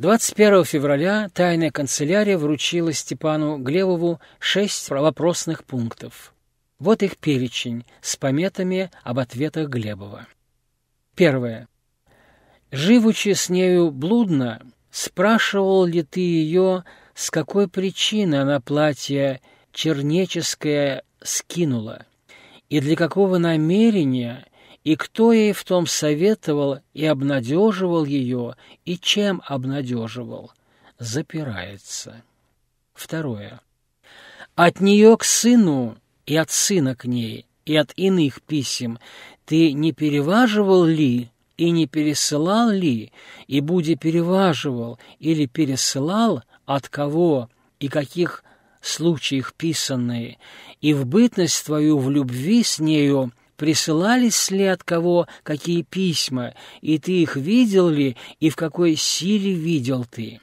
21 февраля тайная канцелярия вручила Степану Глебову шесть вопросных пунктов. Вот их перечень с пометами об ответах Глебова. Первое. Живучи с нею блудно, спрашивал ли ты ее, с какой причины она платье чернеческое скинула, и для какого намерения, и кто ей в том советовал и обнадеживал ее, и чем обнадеживал, запирается. Второе. От нее к сыну и от сына к ней, и от иных писем ты не переваживал ли и не пересылал ли, и буди переваживал или пересылал, от кого и каких случаях писанные, и в бытность твою в любви с нею присылались ли от кого какие письма, и ты их видел ли, и в какой силе видел ты.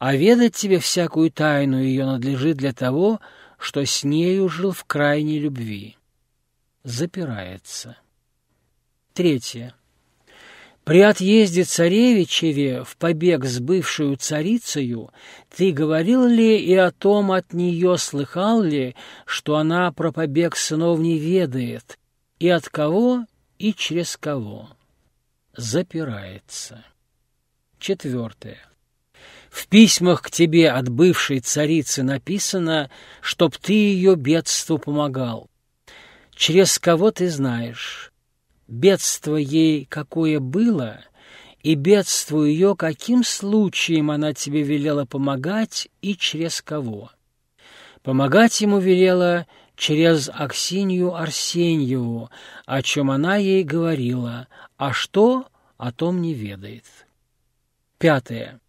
А ведать тебе всякую тайну ее надлежит для того, что с нею жил в крайней любви. Запирается. Третье. При отъезде царевичеве в побег с бывшую царицею ты говорил ли и о том от нее слыхал ли, что она про побег сынов не ведает, и от кого, и через кого? Запирается. Четвертое. В письмах к тебе от бывшей царицы написано, чтоб ты ее бедству помогал. Через кого ты знаешь? бедство ей какое было, и бедству ее каким случаем она тебе велела помогать и через кого. Помогать ему велела через Аксинью Арсеньеву, о чем она ей говорила, а что, о том не ведает. Пятое.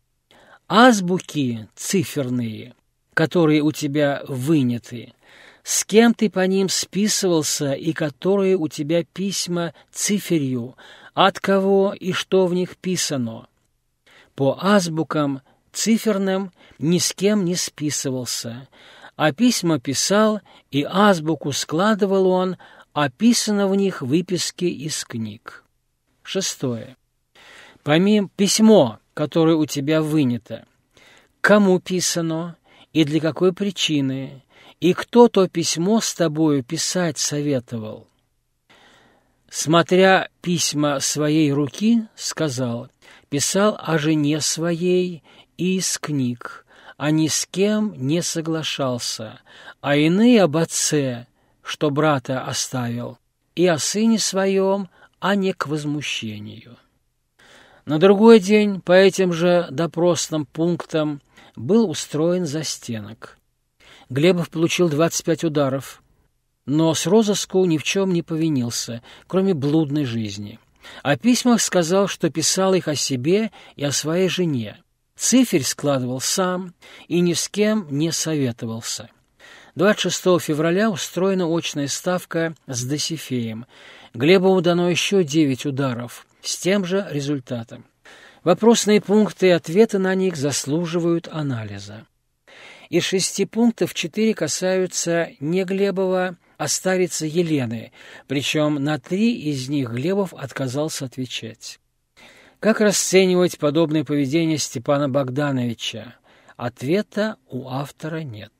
Азбуки циферные, которые у тебя выняты, с кем ты по ним списывался и которые у тебя письма циферью, от кого и что в них писано. По азбукам циферным ни с кем не списывался, а письма писал и азбуку складывал он, а писано в них выписки из книг. Шестое. Помимо письмо, которое у тебя вынято, кому писано и для какой причины, и кто то письмо с тобою писать советовал. Смотря письма своей руки, сказал, писал о жене своей и из книг, а ни с кем не соглашался, а иные об отце, что брата оставил, и о сыне своем, а не к возмущению. На другой день по этим же допросным пунктам был устроен застенок. Глебов получил 25 ударов, но с розыску ни в чем не повинился, кроме блудной жизни. О письмах сказал, что писал их о себе и о своей жене. Циферь складывал сам и ни с кем не советовался. 26 февраля устроена очная ставка с Досифеем. Глебову дано еще 9 ударов с тем же результатом. Вопросные пункты и ответы на них заслуживают анализа. Из шести пунктов четыре касаются не Глебова, а старицы Елены, причем на три из них Глебов отказался отвечать. Как расценивать подобное поведение Степана Богдановича? Ответа у автора нет.